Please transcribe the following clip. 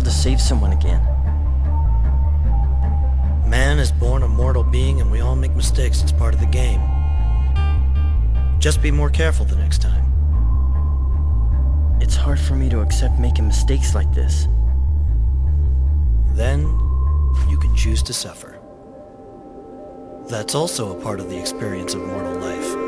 failed. To save someone again. Man is born a mortal being and we all make mistakes. It's part of the game. Just be more careful the next time. It's hard for me to accept making mistakes like this. Then you can choose to suffer. That's also a part of the experience of mortal life.